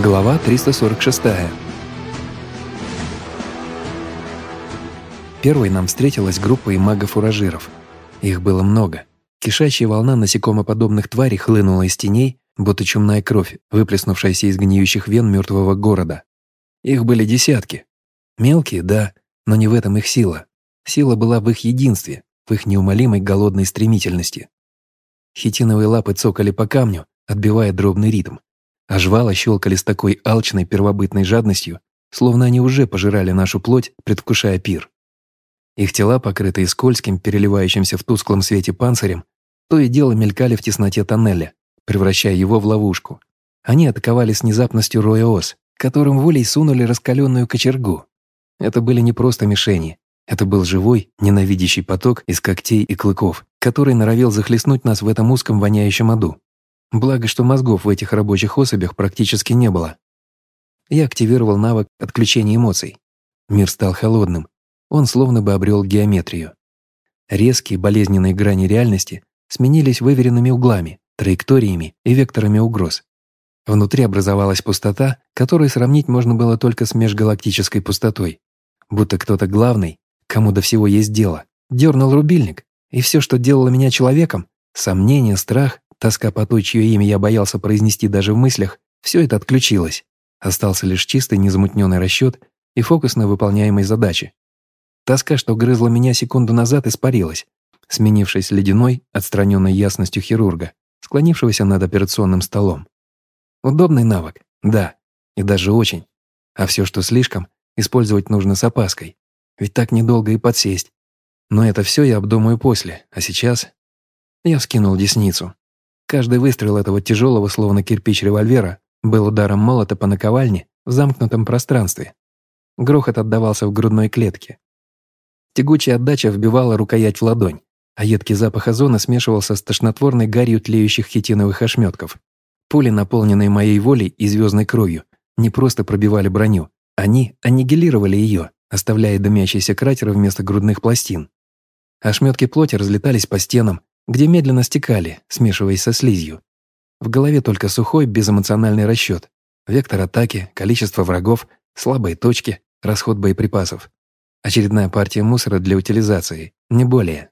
Глава 346. Первой нам встретилась группа имагов-уражиров. Их было много. Кишачья волна насекомоподобных тварей хлынула из теней, будто чумная кровь, выплеснувшаяся из гниющих вен мертвого города. Их были десятки. Мелкие, да, но не в этом их сила. Сила была в их единстве, в их неумолимой голодной стремительности. Хитиновые лапы цокали по камню, отбивая дробный ритм а жвала щелкали с такой алчной первобытной жадностью, словно они уже пожирали нашу плоть, предвкушая пир. Их тела, покрытые скользким, переливающимся в тусклом свете панцирем, то и дело мелькали в тесноте тоннеля, превращая его в ловушку. Они атаковали с внезапностью роя ос, которым волей сунули раскаленную кочергу. Это были не просто мишени. Это был живой, ненавидящий поток из когтей и клыков, который норовил захлестнуть нас в этом узком воняющем аду. Благо, что мозгов в этих рабочих особях практически не было. Я активировал навык отключения эмоций. Мир стал холодным. Он словно бы обрел геометрию. Резкие болезненные грани реальности сменились выверенными углами, траекториями и векторами угроз. Внутри образовалась пустота, которую сравнить можно было только с межгалактической пустотой. Будто кто-то главный, кому до всего есть дело, дернул рубильник, и все, что делало меня человеком, сомнение, страх, Тоска по той, чье имя я боялся произнести даже в мыслях, все это отключилось. Остался лишь чистый, незамутненный расчет и фокус на выполняемой задаче. Тоска, что грызла меня секунду назад, испарилась, сменившись ледяной, отстраненной ясностью хирурга, склонившегося над операционным столом. Удобный навык, да, и даже очень. А все, что слишком, использовать нужно с опаской. Ведь так недолго и подсесть. Но это все я обдумаю после, а сейчас... Я вскинул десницу, Каждый выстрел этого тяжелого, словно кирпич револьвера, был ударом молота по наковальне в замкнутом пространстве. Грохот отдавался в грудной клетке. Тягучая отдача вбивала рукоять в ладонь, а едкий запах озона смешивался с тошнотворной гарью тлеющих хитиновых ошметков. Пули, наполненные моей волей и звездной кровью, не просто пробивали броню, они аннигилировали ее, оставляя дымящийся кратер вместо грудных пластин. Ошметки плоти разлетались по стенам, где медленно стекали, смешиваясь со слизью. В голове только сухой, безэмоциональный расчет. Вектор атаки, количество врагов, слабые точки, расход боеприпасов. Очередная партия мусора для утилизации, не более.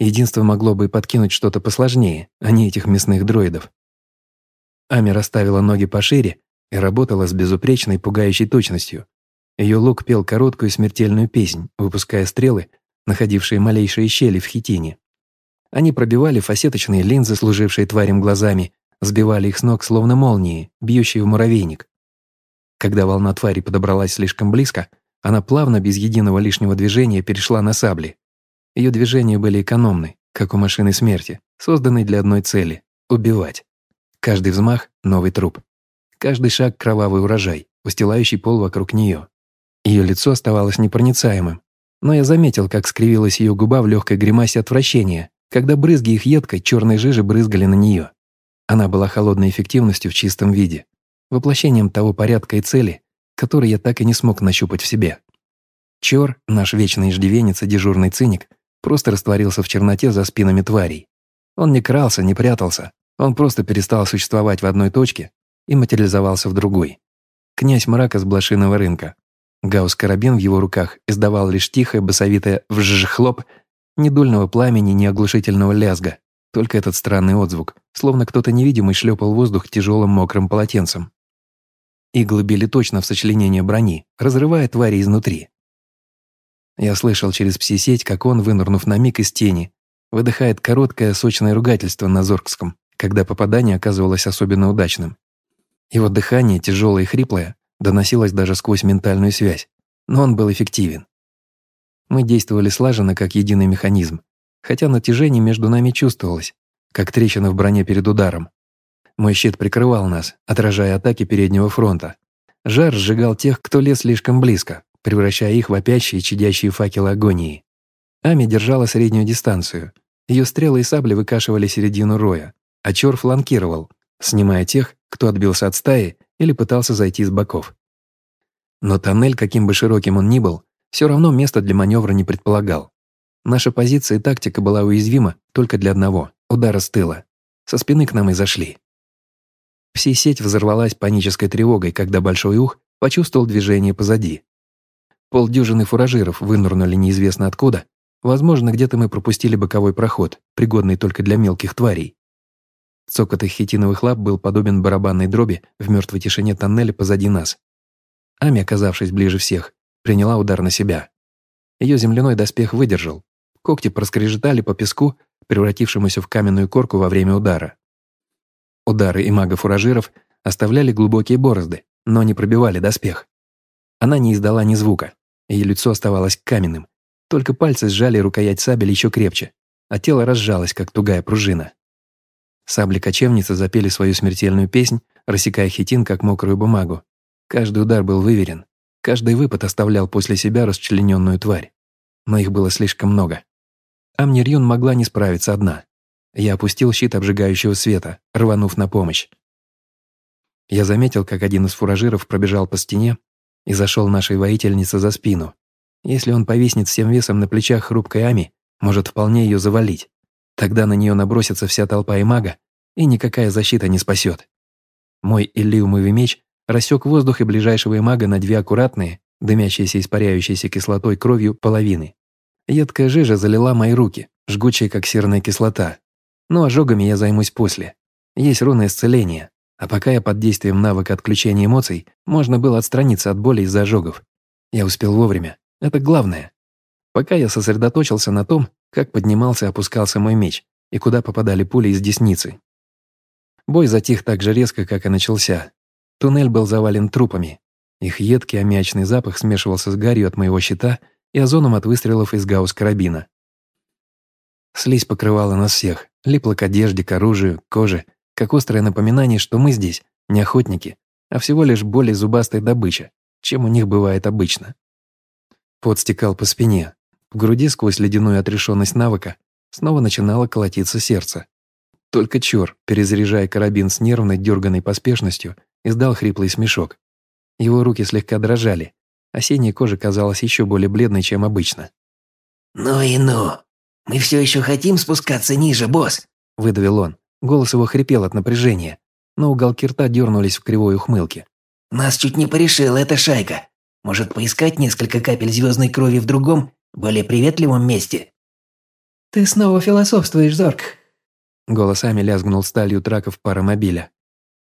Единство могло бы подкинуть что-то посложнее, а не этих мясных дроидов. Ами расставила ноги пошире и работала с безупречной, пугающей точностью. Ее лук пел короткую смертельную песнь, выпуская стрелы, находившие малейшие щели в хитине. Они пробивали фасеточные линзы, служившие тварям глазами, сбивали их с ног словно молнии, бьющие в муравейник. Когда волна твари подобралась слишком близко, она плавно, без единого лишнего движения, перешла на сабли. Ее движения были экономны, как у машины смерти, созданной для одной цели – убивать. Каждый взмах – новый труп. Каждый шаг – кровавый урожай, устилающий пол вокруг нее. Ее лицо оставалось непроницаемым, но я заметил, как скривилась ее губа в легкой гримасе отвращения, когда брызги их едкой черной жижи брызгали на нее. Она была холодной эффективностью в чистом виде, воплощением того порядка и цели, который я так и не смог нащупать в себе. Чор, наш вечный иждивенец и дежурный циник, просто растворился в черноте за спинами тварей. Он не крался, не прятался, он просто перестал существовать в одной точке и материализовался в другой. Князь мрака с блошиного рынка. Гаус-карабин в его руках издавал лишь тихое басовитое «вжж-хлоп», ни дульного пламени, ни оглушительного лязга. Только этот странный отзвук, словно кто-то невидимый шлепал воздух тяжелым мокрым полотенцем. Иглы били точно в сочленение брони, разрывая твари изнутри. Я слышал через пси-сеть, как он, вынырнув на миг из тени, выдыхает короткое сочное ругательство на Зоркском, когда попадание оказывалось особенно удачным. Его дыхание, тяжелое и хриплое, доносилось даже сквозь ментальную связь, но он был эффективен. Мы действовали слаженно, как единый механизм, хотя натяжение между нами чувствовалось, как трещина в броне перед ударом. Мой щит прикрывал нас, отражая атаки переднего фронта. Жар сжигал тех, кто лез слишком близко, превращая их в опящие чадящие факелы агонии. Ами держала среднюю дистанцию. Ее стрелы и сабли выкашивали середину роя, а Чор фланкировал, снимая тех, кто отбился от стаи или пытался зайти с боков. Но тоннель, каким бы широким он ни был, все равно места для маневра не предполагал. Наша позиция и тактика была уязвима только для одного – удара с тыла. Со спины к нам и зашли. Пси-сеть взорвалась панической тревогой, когда Большой Ух почувствовал движение позади. Полдюжины фуражиров вынырнули неизвестно откуда. Возможно, где-то мы пропустили боковой проход, пригодный только для мелких тварей. Цокот их хитиновых лап был подобен барабанной дроби в мертвой тишине тоннеля позади нас. Ами, оказавшись ближе всех, приняла удар на себя. Ее земляной доспех выдержал. Когти проскрежетали по песку, превратившемуся в каменную корку во время удара. Удары и мага-фуражиров оставляли глубокие борозды, но не пробивали доспех. Она не издала ни звука, ее лицо оставалось каменным, только пальцы сжали рукоять сабель еще крепче, а тело разжалось, как тугая пружина. Сабли кочевницы запели свою смертельную песнь, рассекая хитин, как мокрую бумагу. Каждый удар был выверен, каждый выпад оставлял после себя расчлененную тварь. Но их было слишком много. Амнирьюн могла не справиться одна. Я опустил щит обжигающего света, рванув на помощь. Я заметил, как один из фуражиров пробежал по стене и зашел нашей воительнице за спину. Если он повиснет всем весом на плечах хрупкой Ами, может вполне ее завалить. Тогда на нее набросится вся толпа и мага, и никакая защита не спасет. Мой иллиумовый меч рассек воздух и ближайшего мага на две аккуратные, дымящиеся испаряющейся кислотой кровью половины. Едкая жижа залила мои руки, жгучая, как серная кислота. Но ожогами я займусь после. Есть руны исцеления, а пока я под действием навыка отключения эмоций, можно было отстраниться от боли из-за ожогов. Я успел вовремя. Это главное. Пока я сосредоточился на том, как поднимался и опускался мой меч, и куда попадали пули из десницы. Бой затих так же резко, как и начался. Туннель был завален трупами. Их едкий аммиачный запах смешивался с гарью от моего щита и озоном от выстрелов из гаусс-карабина. Слизь покрывала нас всех, липла к одежде, к оружию, коже, как острое напоминание, что мы здесь не охотники, а всего лишь более зубастая добыча, чем у них бывает обычно. Пот стекал по спине, в груди сквозь ледяную отрешенность навыка снова начинало колотиться сердце. Только Чор, перезаряжая карабин с нервной, дерганной поспешностью, издал хриплый смешок. Его руки слегка дрожали, а синяя кожа казалась еще более бледной, чем обычно. «Ну и ну! Мы все еще хотим спускаться ниже, босс!» – выдавил он. Голос его хрипел от напряжения, но уголки рта дернулись в кривой ухмылке. «Нас чуть не порешила эта шайка. Может, поискать несколько капель звездной крови в другом, более приветливом месте?» «Ты снова философствуешь, Зорг», Голосами лязгнул сталью траков паромобиля.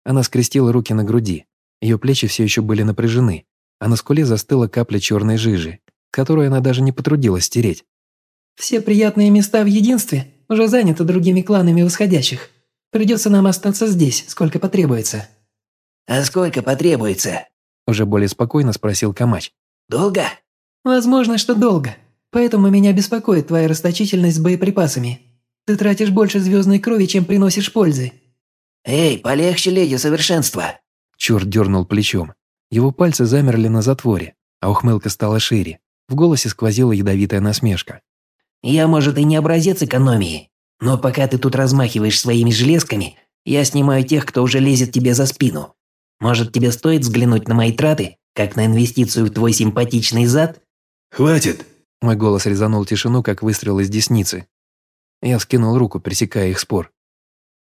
Она скрестила руки на груди. Ее плечи все еще были напряжены, а на скуле застыла капля черной жижи, которую она даже не потрудилась стереть. «Все приятные места в единстве уже заняты другими кланами восходящих. Придется нам остаться здесь, сколько потребуется». «А сколько потребуется?» Уже более спокойно спросил Камач. «Долго?» «Возможно, что долго. Поэтому меня беспокоит твоя расточительность с боеприпасами. Ты тратишь больше звездной крови, чем приносишь пользы». «Эй, полегче, леди совершенства!» Чёрт дернул плечом. Его пальцы замерли на затворе, а ухмылка стала шире. В голосе сквозила ядовитая насмешка. «Я, может, и не образец экономии, но пока ты тут размахиваешь своими железками, я снимаю тех, кто уже лезет тебе за спину. Может, тебе стоит взглянуть на мои траты, как на инвестицию в твой симпатичный зад?» «Хватит!» Мой голос резанул тишину, как выстрел из десницы. Я скинул руку, пресекая их спор.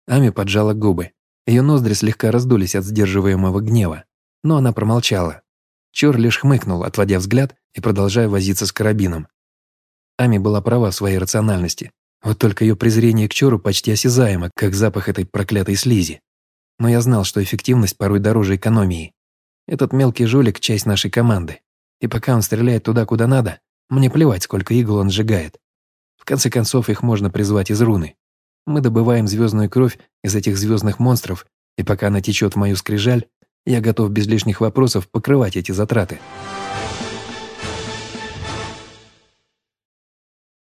Ами поджала губы. Ее ноздри слегка раздулись от сдерживаемого гнева, но она промолчала. Чор лишь хмыкнул, отводя взгляд и продолжая возиться с карабином. Ами была права в своей рациональности. Вот только ее презрение к Чору почти осязаемо, как запах этой проклятой слизи. Но я знал, что эффективность порой дороже экономии. Этот мелкий жулик – часть нашей команды. И пока он стреляет туда, куда надо, мне плевать, сколько игл он сжигает конце концов, их можно призвать из руны. Мы добываем звездную кровь из этих звездных монстров, и пока она течет в мою скрижаль, я готов без лишних вопросов покрывать эти затраты.